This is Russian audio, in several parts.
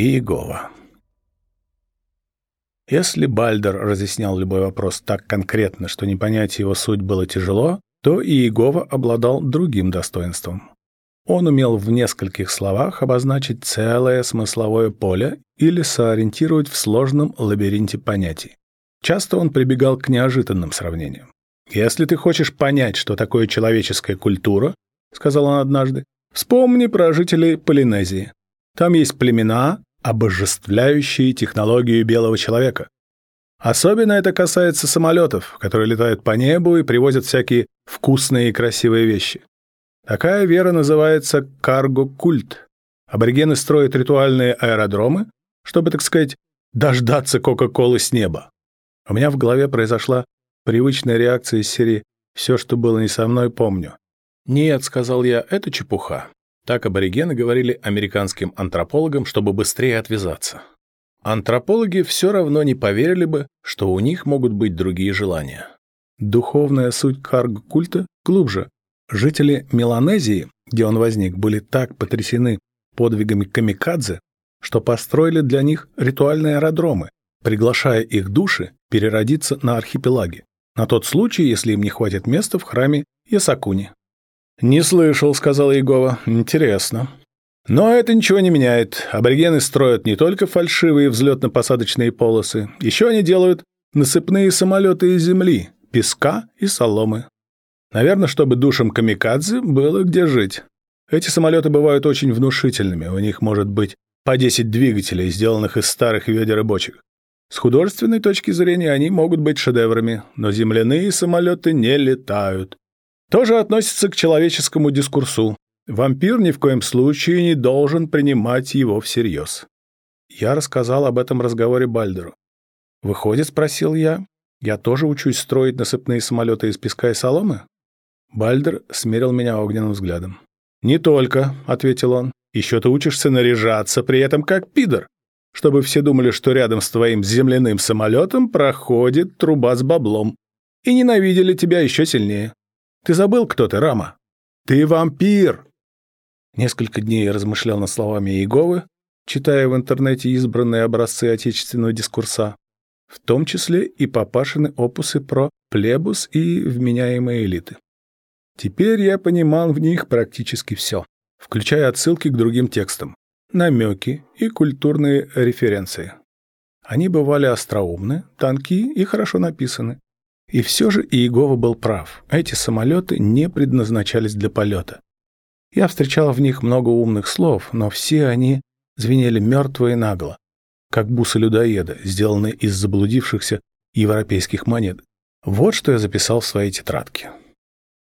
Иегова. Если Бальдер разъяснял любой вопрос так конкретно, что не понять его суть было тяжело, то Иегова обладал другим достоинством. Он умел в нескольких словах обозначить целое смысловое поле или соориентировать в сложном лабиринте понятий. Часто он прибегал к неожиданным сравнениям. «Если ты хочешь понять, что такое человеческая культура, — сказал он однажды, — вспомни про жителей Полинезии. Там есть племена, обожествляющие технологию белого человека. Особенно это касается самолетов, которые летают по небу и привозят всякие вкусные и красивые вещи. Такая вера называется карго-культ. Аборигены строят ритуальные аэродромы, чтобы, так сказать, дождаться Кока-Колы с неба. У меня в голове произошла привычная реакция из серии «Все, что было не со мной, помню». «Нет», — сказал я, — «это чепуха». Так аборигены говорили американским антропологам, чтобы быстрее отвязаться. Антропологи все равно не поверили бы, что у них могут быть другие желания. Духовная суть карг-культа глубже. Жители Меланезии, где он возник, были так потрясены подвигами камикадзе, что построили для них ритуальные аэродромы, приглашая их души переродиться на архипелаге, на тот случай, если им не хватит места в храме Ясакуни. «Не слышал», — сказал Егова. «Интересно». Но это ничего не меняет. Аборигены строят не только фальшивые взлетно-посадочные полосы, еще они делают насыпные самолеты из земли, песка и соломы. Наверное, чтобы душам камикадзе было где жить. Эти самолеты бывают очень внушительными, у них может быть по 10 двигателей, сделанных из старых ведер и бочек. С художественной точки зрения они могут быть шедеврами, но земляные самолеты не летают. Тоже относится к человеческому дискурсу. Вампир ни в коем случае не должен принимать его всерьез. Я рассказал об этом разговоре Бальдеру. «Выходит, — спросил я, — я тоже учусь строить насыпные самолеты из песка и соломы?» Бальдер смерил меня огненным взглядом. «Не только», — ответил он. «Еще ты учишься наряжаться, при этом как пидор, чтобы все думали, что рядом с твоим земляным самолетом проходит труба с баблом, и ненавидели тебя еще сильнее. Ты забыл, кто ты, Рама? Ты вампир!» Несколько дней я размышлял над словами Иеговы, читая в интернете избранные образцы отечественного дискурса, в том числе и папашины опусы про плебус и вменяемые элиты. Теперь я понимал в них практически все, включая отсылки к другим текстам, намеки и культурные референции. Они бывали остроумны, тонки и хорошо написаны, и все же Иегова был прав. Эти самолеты не предназначались для полета. Я встречал в них много умных слов, но все они звенели мертво и нагло, как бусы людоеда, сделанные из заблудившихся европейских монет. Вот что я записал в своей тетрадке.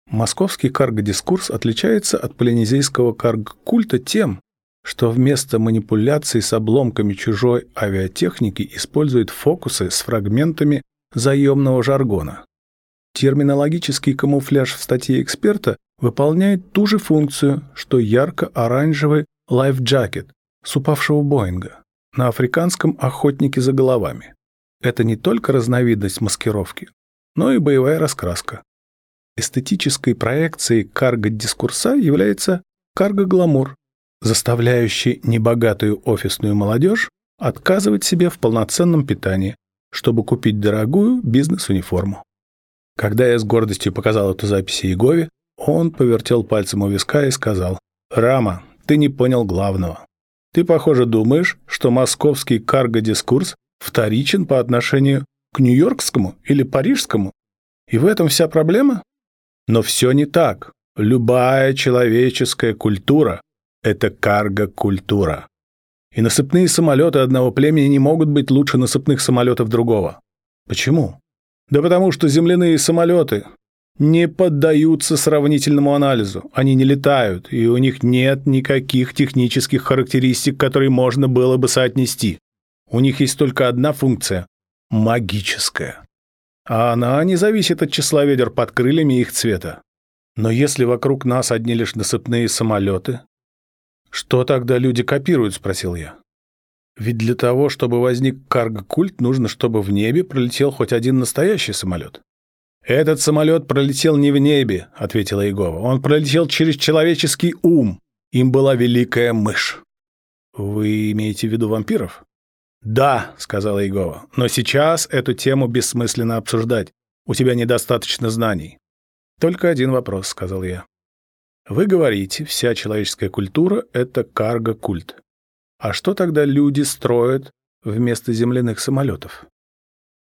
Московский карго-дискурс отличается от полинезийского карго-культа тем, что вместо манипуляций с обломками чужой авиатехники использует фокусы с фрагментами заемного жаргона. Терминологический камуфляж в статье эксперта выполняет ту же функцию, что ярко-оранжевый лайф-джакет с упавшего Боинга на африканском охотнике за головами. Это не только разновидность маскировки, но и боевая раскраска. Эстетической проекцией карго-дискурса является карго-гламур, заставляющий небогатую офисную молодежь отказывать себе в полноценном питании, чтобы купить дорогую бизнес-униформу. Когда я с гордостью показал эту запись Егове, он повертел пальцем у виска и сказал, «Рама, ты не понял главного. Ты, похоже, думаешь, что московский карго-дискурс вторичен по отношению к нью-йоркскому или парижскому? И в этом вся проблема? Но все не так. Любая человеческая культура – это карго-культура. И насыпные самолеты одного племени не могут быть лучше насыпных самолетов другого. Почему? Да потому что земляные самолеты не поддаются сравнительному анализу. Они не летают, и у них нет никаких технических характеристик, которые можно было бы соотнести. У них есть только одна функция – магическая. А она не зависит от числа ведер под крыльями и их цвета. Но если вокруг нас одни лишь насыпные самолеты, «Что тогда люди копируют?» – спросил я. «Ведь для того, чтобы возник карго-культ, нужно, чтобы в небе пролетел хоть один настоящий самолет». «Этот самолет пролетел не в небе», – ответила Егова. «Он пролетел через человеческий ум. Им была великая мышь». Вы имеете в виду вампиров? Да, сказала Игова, но сейчас эту тему бессмысленно обсуждать. У тебя недостаточно знаний. Только один вопрос, сказал я. Вы говорите, вся человеческая культура — это карго-культ. А что тогда люди строят вместо земляных самолетов?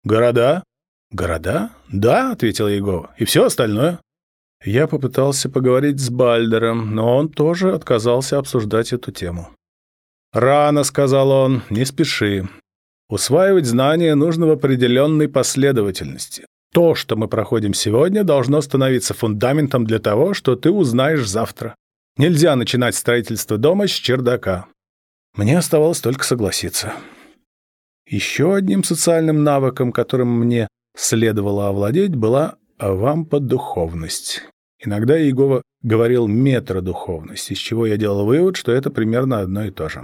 Города? Города? Да, ответил Егова. И все остальное. Я попытался поговорить с Бальдером, но он тоже отказался обсуждать эту тему. «Рано», — сказал он, — «не спеши. Усваивать знания нужно в определенной последовательности. То, что мы проходим сегодня, должно становиться фундаментом для того, что ты узнаешь завтра. Нельзя начинать строительство дома с чердака. Мне оставалось только согласиться. Еще одним социальным навыком, которым мне следовало овладеть, была авамподуховность. Иногда Иегова говорил метродуховность, из чего я делал вывод, что это примерно одно и то же.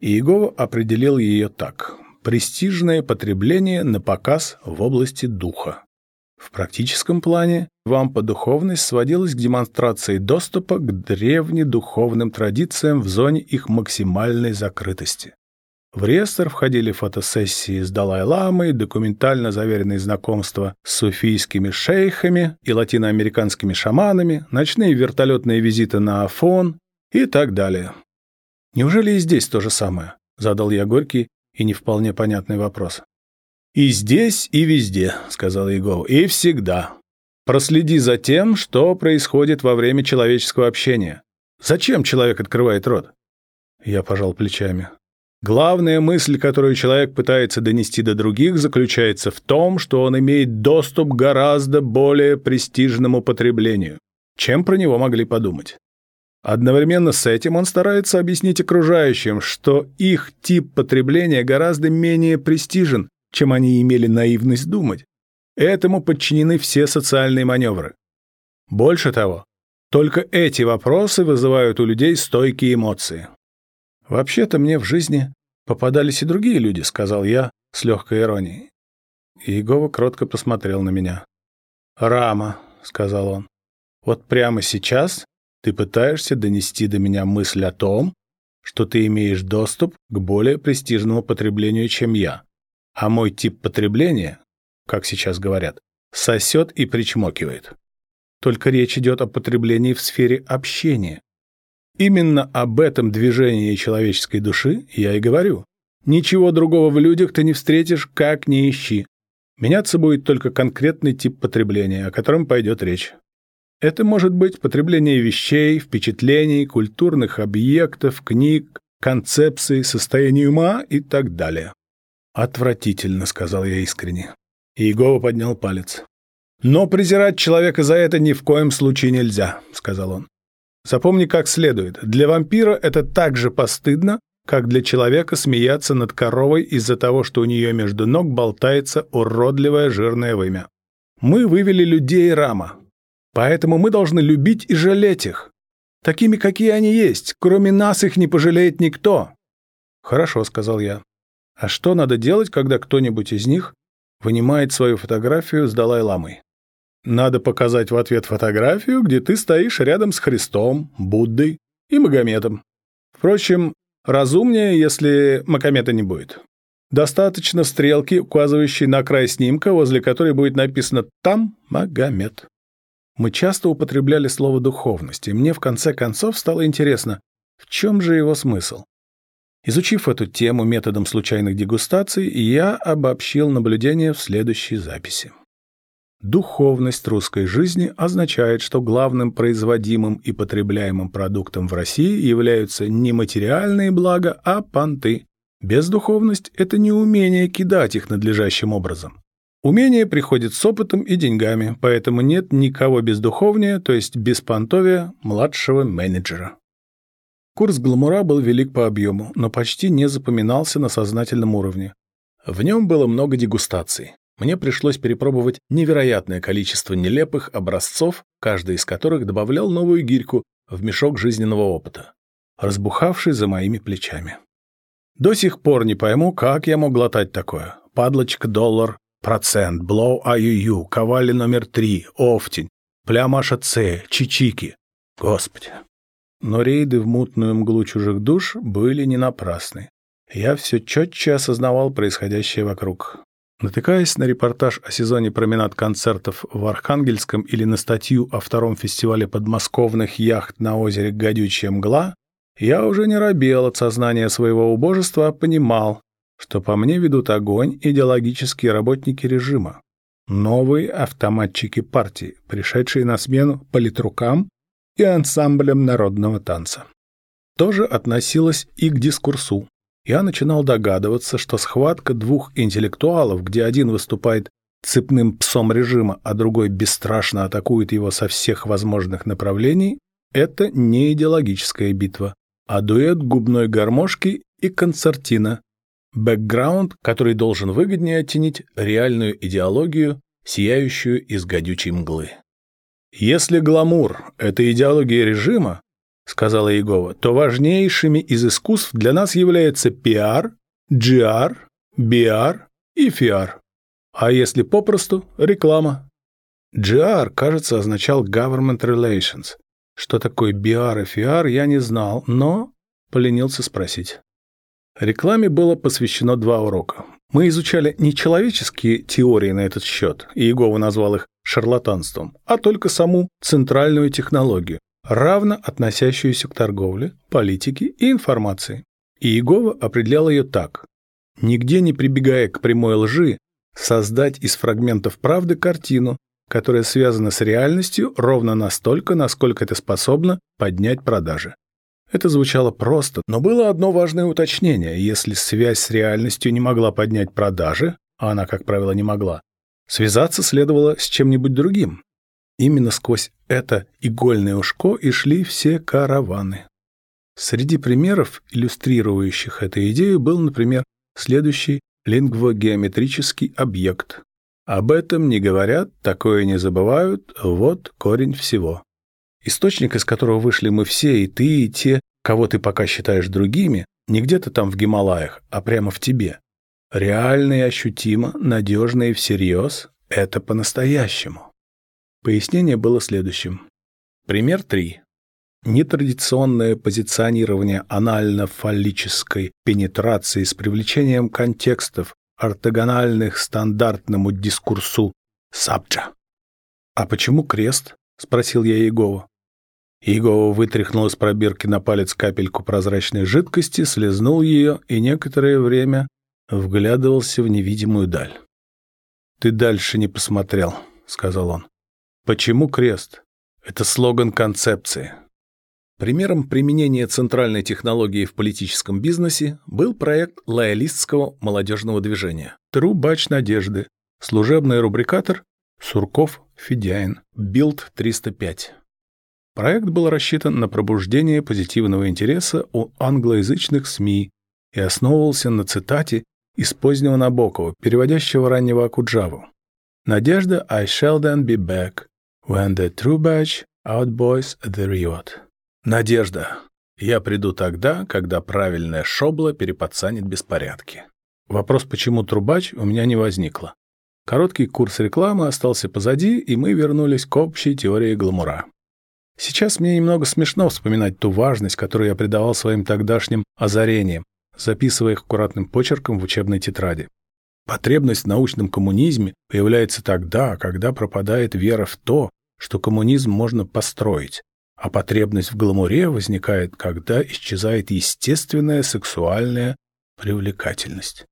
Иегова определил ее так престижное потребление на показ в области духа. В практическом плане вам по духовность сводилась к демонстрации доступа к древнедуховным традициям в зоне их максимальной закрытости. В реестр входили фотосессии с Далай-ламой, документально заверенные знакомства с суфийскими шейхами и латиноамериканскими шаманами, ночные вертолетные визиты на Афон и так далее. «Неужели и здесь то же самое?» — задал я горький и не вполне понятный вопрос. «И здесь, и везде», — сказал Егов, — «и всегда. Проследи за тем, что происходит во время человеческого общения. Зачем человек открывает рот?» Я пожал плечами. Главная мысль, которую человек пытается донести до других, заключается в том, что он имеет доступ к гораздо более престижному потреблению, чем про него могли подумать. Одновременно с этим он старается объяснить окружающим, что их тип потребления гораздо менее престижен, чем они имели наивность думать. Этому подчинены все социальные маневры. Больше того, только эти вопросы вызывают у людей стойкие эмоции. «Вообще-то мне в жизни попадались и другие люди», — сказал я с легкой иронией. Иегова кротко посмотрел на меня. «Рама», — сказал он, — «вот прямо сейчас ты пытаешься донести до меня мысль о том, что ты имеешь доступ к более престижному потреблению, чем я. А мой тип потребления, как сейчас говорят, сосет и причмокивает. Только речь идет о потреблении в сфере общения. Именно об этом движении человеческой души я и говорю. Ничего другого в людях ты не встретишь, как ни ищи. Меняться будет только конкретный тип потребления, о котором пойдет речь. Это может быть потребление вещей, впечатлений, культурных объектов, книг, концепций, состояния ума и так далее. «Отвратительно», — сказал я искренне. Иегова поднял палец. «Но презирать человека за это ни в коем случае нельзя», — сказал он. «Запомни как следует. Для вампира это так же постыдно, как для человека смеяться над коровой из-за того, что у нее между ног болтается уродливое жирное вымя. Мы вывели людей Рама, Поэтому мы должны любить и жалеть их. Такими, какие они есть. Кроме нас их не пожалеет никто. Хорошо, сказал я. А что надо делать, когда кто-нибудь из них вынимает свою фотографию с Далай-ламой? Надо показать в ответ фотографию, где ты стоишь рядом с Христом, Буддой и Магометом. Впрочем, разумнее, если Магомета не будет. Достаточно стрелки, указывающей на край снимка, возле которой будет написано «Там Магомед». Мы часто употребляли слово «духовность», и мне в конце концов стало интересно, в чем же его смысл. Изучив эту тему методом случайных дегустаций, я обобщил наблюдения в следующей записи. Духовность русской жизни означает, что главным производимым и потребляемым продуктом в России являются не материальные блага, а понты. Бездуховность – это не умение кидать их надлежащим образом. Умение приходит с опытом и деньгами, поэтому нет никого бездуховнее, то есть беспонтовия, младшего менеджера. Курс гламура был велик по объему, но почти не запоминался на сознательном уровне. В нем было много дегустаций. Мне пришлось перепробовать невероятное количество нелепых образцов, каждый из которых добавлял новую гирьку в мешок жизненного опыта, разбухавший за моими плечами. До сих пор не пойму, как я мог глотать такое. Падлочка доллар, Процент, Блоу Аюю, Ковали номер три, Офтень, Плямаша Ц, Чичики. Господи. но рейды в мутную мглу чужих душ были не напрасны. Я все четче осознавал происходящее вокруг. Натыкаясь на репортаж о сезоне променад-концертов в Архангельском или на статью о втором фестивале подмосковных яхт на озере Гадючая мгла, я уже не робел от сознания своего убожества, а понимал, что по мне ведут огонь идеологические работники режима. Новые автоматчики партии, пришедшие на смену политрукам и ансамблям народного танца. Тоже относилось и к дискурсу, я начинал догадываться, что схватка двух интеллектуалов, где один выступает цепным псом режима, а другой бесстрашно атакует его со всех возможных направлений, это не идеологическая битва, а дуэт губной гармошки и концертина. Бэкграунд, который должен выгоднее оттенить реальную идеологию, сияющую из гадючей мглы. Если гламур – это идеология режима, — сказала Егова, — то важнейшими из искусств для нас являются пиар, GR, BR и FR. А если попросту — реклама. GR, кажется, означал Government Relations. Что такое BR и FR, я не знал, но поленился спросить. Рекламе было посвящено два урока. Мы изучали не человеческие теории на этот счет, и Егова назвал их шарлатанством, а только саму центральную технологию, равно относящуюся к торговле, политике и информации. И Иегова определял ее так. Нигде не прибегая к прямой лжи, создать из фрагментов правды картину, которая связана с реальностью ровно настолько, насколько это способно поднять продажи. Это звучало просто, но было одно важное уточнение. Если связь с реальностью не могла поднять продажи, а она, как правило, не могла, связаться следовало с чем-нибудь другим, Именно сквозь это игольное ушко и шли все караваны. Среди примеров, иллюстрирующих эту идею, был, например, следующий лингвогеометрический объект. Об этом не говорят, такое не забывают, вот корень всего. Источник, из которого вышли мы все, и ты, и те, кого ты пока считаешь другими, не где-то там в Гималаях, а прямо в тебе. Реально и ощутимо, надежно и всерьез — это по-настоящему. Пояснение было следующим. Пример 3. Нетрадиционное позиционирование анально-фаллической пенетрации с привлечением контекстов, ортогональных стандартному дискурсу сабджа. «А почему крест?» — спросил я Егова. Егова вытряхнул из пробирки на палец капельку прозрачной жидкости, слезнул ее и некоторое время вглядывался в невидимую даль. «Ты дальше не посмотрел», — сказал он. Почему крест? Это слоган концепции. Примером применения центральной технологии в политическом бизнесе был проект лоялистского молодежного движения «Трубач надежды», служебный рубрикатор «Сурков Федяин», Билд 305. Проект был рассчитан на пробуждение позитивного интереса у англоязычных СМИ и основывался на цитате из позднего Набокова, переводящего раннего Акуджаву. «Надежда I shall then be back, When the true batch outboys the riot. Надежда. Я приду тогда, когда правильная шобла переподсанит беспорядки. Вопрос, почему трубач, у меня не возникло. Короткий курс рекламы остался позади, и мы вернулись к общей теории гламура. Сейчас мне немного смешно вспоминать ту важность, которую я придавал своим тогдашним озарениям, записывая их аккуратным почерком в учебной тетради. Потребность в научном коммунизме появляется тогда, когда пропадает вера в то, что коммунизм можно построить, а потребность в гламуре возникает, когда исчезает естественная сексуальная привлекательность.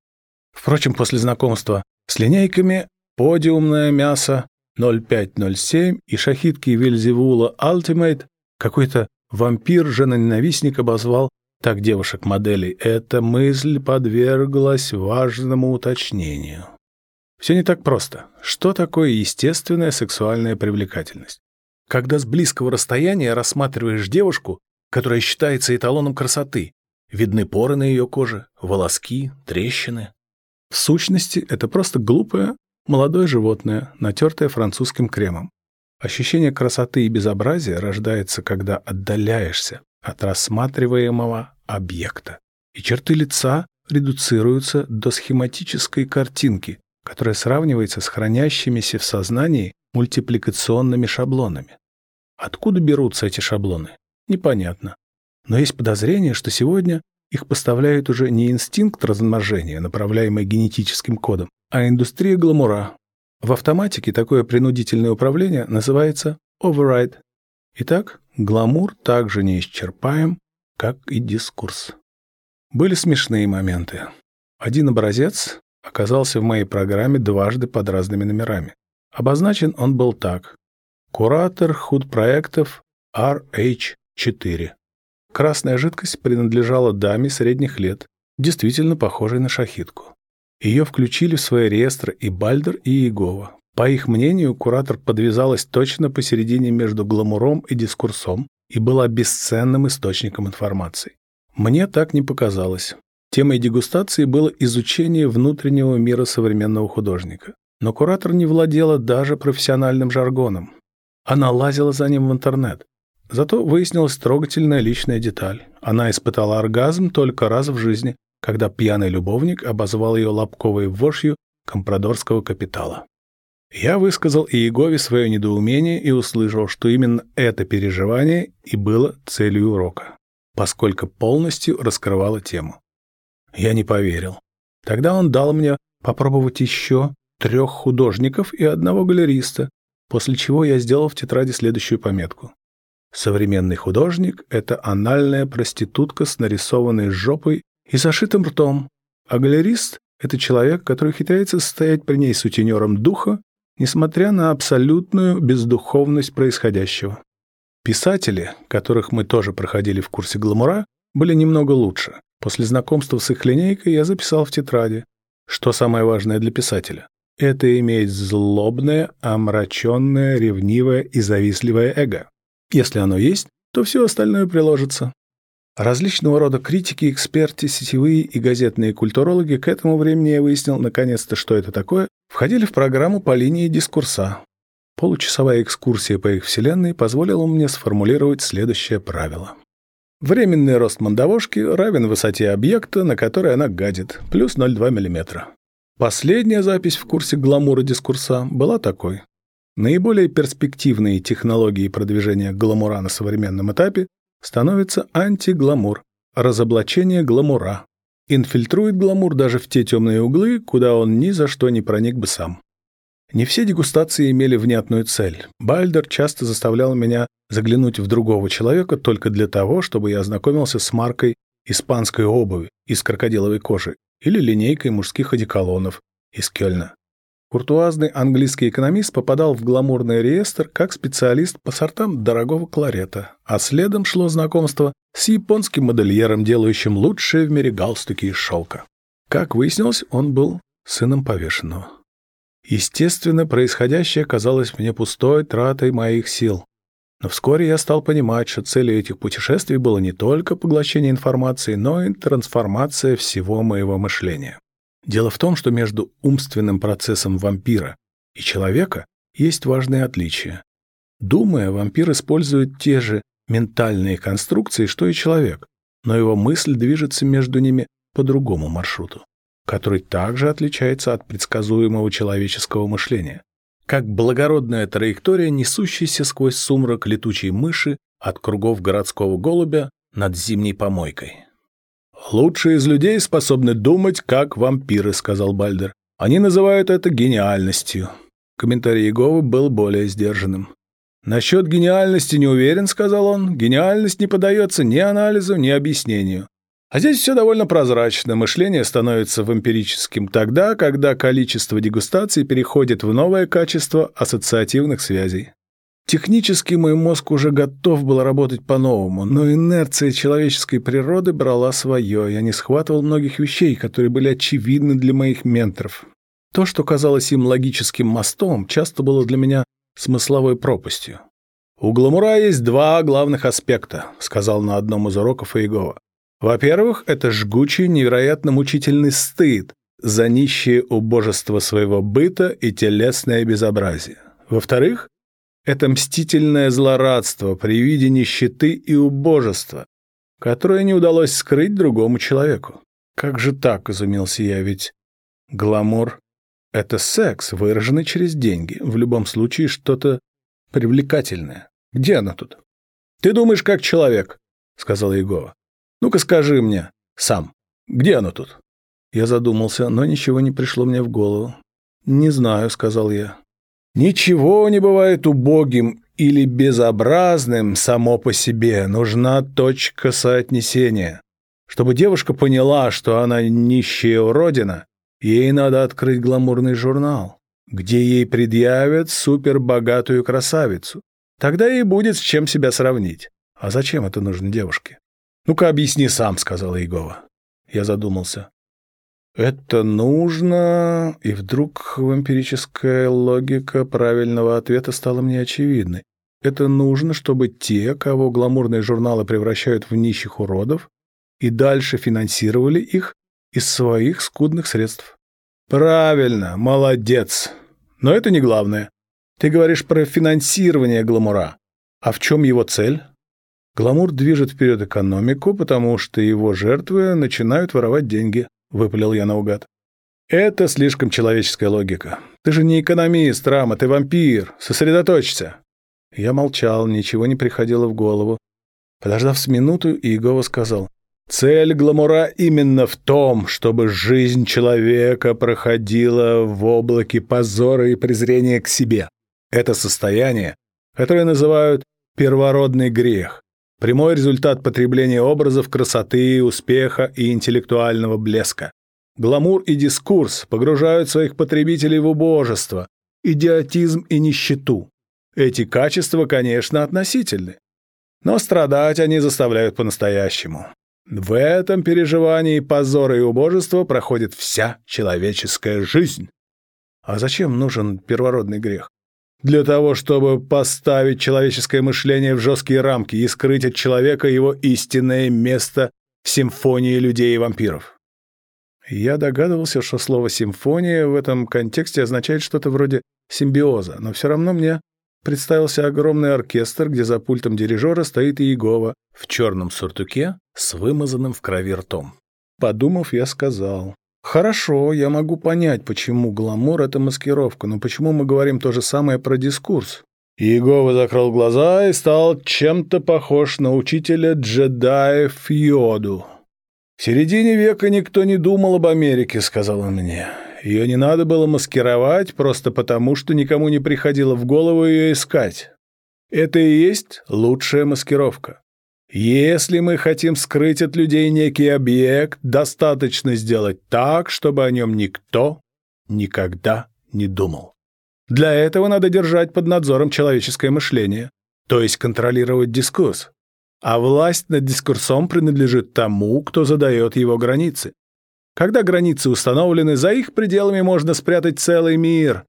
Впрочем, после знакомства с линейками подиумное мясо 0507 и шахидки Вильзевула Ultimate какой-то вампир-женоненавистник обозвал так девушек-моделей. Эта мысль подверглась важному уточнению. Все не так просто. Что такое естественная сексуальная привлекательность? Когда с близкого расстояния рассматриваешь девушку, которая считается эталоном красоты, видны поры на ее коже, волоски, трещины. В сущности, это просто глупое, молодое животное, натертое французским кремом. Ощущение красоты и безобразия рождается, когда отдаляешься от рассматриваемого объекта. И черты лица редуцируются до схематической картинки, которая сравнивается с хранящимися в сознании мультипликационными шаблонами. Откуда берутся эти шаблоны? Непонятно. Но есть подозрение, что сегодня их поставляют уже не инстинкт размножения, направляемый генетическим кодом, а индустрия гламура. В автоматике такое принудительное управление называется override. Итак, гламур также неисчерпаем, как и дискурс. Были смешные моменты. Один образец оказался в моей программе дважды под разными номерами. Обозначен он был так. Куратор худ-проектов RH4. Красная жидкость принадлежала даме средних лет, действительно похожей на шахитку. Ее включили в свои реестры и Бальдер, и Иегова. По их мнению, куратор подвязалась точно посередине между гламуром и дискурсом и была бесценным источником информации. Мне так не показалось. Темой дегустации было изучение внутреннего мира современного художника. Но куратор не владела даже профессиональным жаргоном. Она лазила за ним в интернет. Зато выяснилась трогательная личная деталь. Она испытала оргазм только раз в жизни, когда пьяный любовник обозвал ее лобковой вошью компрадорского капитала. Я высказал Иегове свое недоумение и услышал, что именно это переживание и было целью урока, поскольку полностью раскрывало тему. Я не поверил. Тогда он дал мне попробовать еще трех художников и одного галериста, после чего я сделал в тетради следующую пометку. Современный художник — это анальная проститутка с нарисованной жопой и зашитым ртом, а галерист — это человек, который хитряется стоять при ней сутенером духа, несмотря на абсолютную бездуховность происходящего. Писатели, которых мы тоже проходили в курсе гламура, были немного лучше. После знакомства с их линейкой я записал в тетради, что самое важное для писателя. Это иметь злобное, омраченное, ревнивое и завистливое эго. Если оно есть, то все остальное приложится. Различного рода критики, эксперты, сетевые и газетные культурологи к этому времени я выяснил наконец-то, что это такое, входили в программу по линии дискурса. Получасовая экскурсия по их вселенной позволила мне сформулировать следующее правило. Временный рост мандавошки равен высоте объекта, на который она гадит, плюс 0,2 мм. Последняя запись в курсе гламура дискурса была такой. Наиболее перспективные технологии продвижения гламура на современном этапе становятся антигламур, разоблачение гламура. Инфильтрует гламур даже в те темные углы, куда он ни за что не проник бы сам. Не все дегустации имели внятную цель. Бальдер часто заставлял меня заглянуть в другого человека только для того, чтобы я ознакомился с маркой испанской обуви из крокодиловой кожи или линейкой мужских одеколонов из Кёльна. Куртуазный английский экономист попадал в гламурный реестр как специалист по сортам дорогого кларета, а следом шло знакомство с японским модельером, делающим лучшие в мире галстуки из шелка. Как выяснилось, он был сыном повешенного. Естественно, происходящее казалось мне пустой тратой моих сил. Но вскоре я стал понимать, что целью этих путешествий было не только поглощение информации, но и трансформация всего моего мышления. Дело в том, что между умственным процессом вампира и человека есть важные отличия. Думая, вампир использует те же ментальные конструкции, что и человек, но его мысль движется между ними по другому маршруту, который также отличается от предсказуемого человеческого мышления, как благородная траектория, несущаяся сквозь сумрак летучей мыши от кругов городского голубя над зимней помойкой. «Лучшие из людей способны думать, как вампиры», — сказал Бальдер. «Они называют это гениальностью». Комментарий Иеговы был более сдержанным. «Насчет гениальности не уверен», — сказал он. «Гениальность не поддается ни анализу, ни объяснению. А здесь все довольно прозрачно. Мышление становится вампирическим тогда, когда количество дегустаций переходит в новое качество ассоциативных связей. Технически мой мозг уже готов был работать по-новому, но инерция человеческой природы брала свое, я не схватывал многих вещей, которые были очевидны для моих менторов. То, что казалось им логическим мостом, часто было для меня смысловой пропастью. «У гламура есть два главных аспекта», — сказал на одном из уроков Иегова. «Во-первых, это жгучий, невероятно мучительный стыд за нищее убожество своего быта и телесное безобразие. Во-вторых, это мстительное злорадство при виде нищеты и убожества, которое не удалось скрыть другому человеку. Как же так, изумился я, ведь гламур — это секс, выраженный через деньги, в любом случае что-то привлекательное. Где оно тут? Ты думаешь, как человек, сказал Егова. Ну-ка скажи мне, сам, где оно тут? Я задумался, но ничего не пришло мне в голову. «Не знаю», — сказал я. «Ничего не бывает убогим или безобразным само по себе. Нужна точка соотнесения. Чтобы девушка поняла, что она нищая уродина, ей надо открыть гламурный журнал, где ей предъявят супербогатую красавицу. Тогда ей будет с чем себя сравнить. А зачем это нужно девушке? «Ну-ка, объясни сам», — сказала Егова. Я задумался. Это нужно... И вдруг вампирическая логика правильного ответа стала мне очевидной. Это нужно, чтобы те, кого гламурные журналы превращают в нищих уродов, и дальше финансировали их из своих скудных средств. Правильно, молодец. Но это не главное. Ты говоришь про финансирование гламура. А в чем его цель? Гламур движет вперед экономику, потому что его жертвы начинают воровать деньги. — выпалил я наугад. «Это слишком человеческая логика. Ты же не экономист, Рама, ты вампир. Сосредоточься». Я молчал, ничего не приходило в голову. Подождав с минуту, Иегова сказал, «Цель гламура именно в том, чтобы жизнь человека проходила в облаке позора и презрения к себе. Это состояние, которое называют первородный грех, Прямой результат потребления образов красоты, успеха и интеллектуального блеска. Гламур и дискурс погружают своих потребителей в убожество, идиотизм и нищету. Эти качества, конечно, относительны. Но страдать они заставляют по-настоящему. В этом переживании позора и убожества проходит вся человеческая жизнь. А зачем нужен первородный грех? Для того, чтобы поставить человеческое мышление в жесткие рамки и скрыть от человека его истинное место в симфонии людей и вампиров. Я догадывался, что слово «симфония» в этом контексте означает что-то вроде симбиоза, но все равно мне представился огромный оркестр, где за пультом дирижера стоит Иегова в черном суртуке с вымазанным в крови ртом. Подумав, я сказал, Хорошо, я могу понять, почему гламур — это маскировка, но почему мы говорим то же самое про дискурс? Иегова закрыл глаза и стал чем-то похож на учителя джедаев Йоду. «В середине века никто не думал об Америке», — сказал он мне. «Ее не надо было маскировать просто потому, что никому не приходило в голову ее искать. Это и есть лучшая маскировка. Если мы хотим скрыть от людей некий объект, достаточно сделать так, чтобы о нем никто никогда не думал. Для этого надо держать под надзором человеческое мышление, то есть контролировать дискурс. А власть над дискурсом принадлежит тому, кто задает его границы. Когда границы установлены, за их пределами можно спрятать целый мир.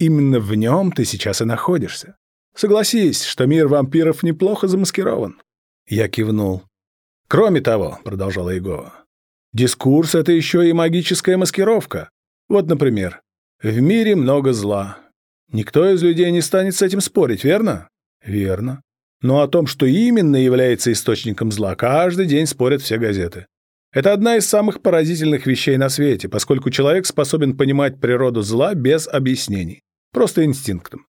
Именно в нем ты сейчас и находишься. Согласись, что мир вампиров неплохо замаскирован. Я кивнул. «Кроме того», — продолжала Егова, — «дискурс — это еще и магическая маскировка. Вот, например, в мире много зла. Никто из людей не станет с этим спорить, верно?» «Верно. Но о том, что именно является источником зла, каждый день спорят все газеты. Это одна из самых поразительных вещей на свете, поскольку человек способен понимать природу зла без объяснений, просто инстинктом.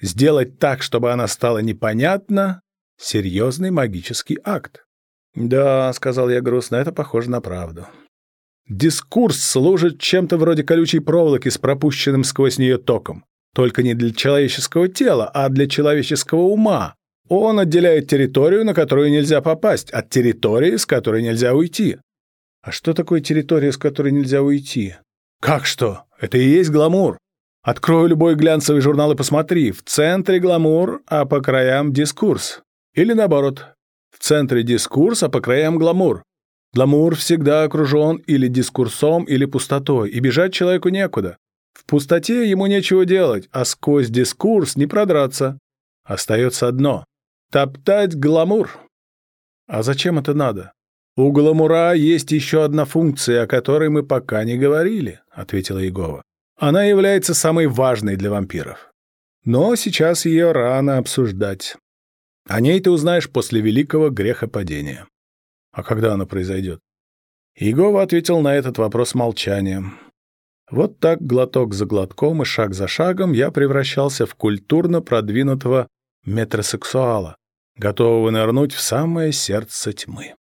Сделать так, чтобы она стала непонятна, Серьезный магический акт. Да, сказал я грустно, это похоже на правду. Дискурс служит чем-то вроде колючей проволоки с пропущенным сквозь нее током. Только не для человеческого тела, а для человеческого ума. Он отделяет территорию, на которую нельзя попасть, от территории, с которой нельзя уйти. А что такое территория, с которой нельзя уйти? Как что? Это и есть гламур. Открой любой глянцевый журнал и посмотри. В центре гламур, а по краям дискурс. Или наоборот, в центре дискурс, а по краям гламур. Гламур всегда окружен или дискурсом, или пустотой, и бежать человеку некуда. В пустоте ему нечего делать, а сквозь дискурс не продраться. Остается одно — топтать гламур. А зачем это надо? У гламура есть еще одна функция, о которой мы пока не говорили, — ответила Егова. Она является самой важной для вампиров. Но сейчас ее рано обсуждать. О ней ты узнаешь после великого грехопадения. А когда оно произойдет? Иегова ответил на этот вопрос молчанием. Вот так, глоток за глотком и шаг за шагом, я превращался в культурно продвинутого метросексуала, готового нырнуть в самое сердце тьмы.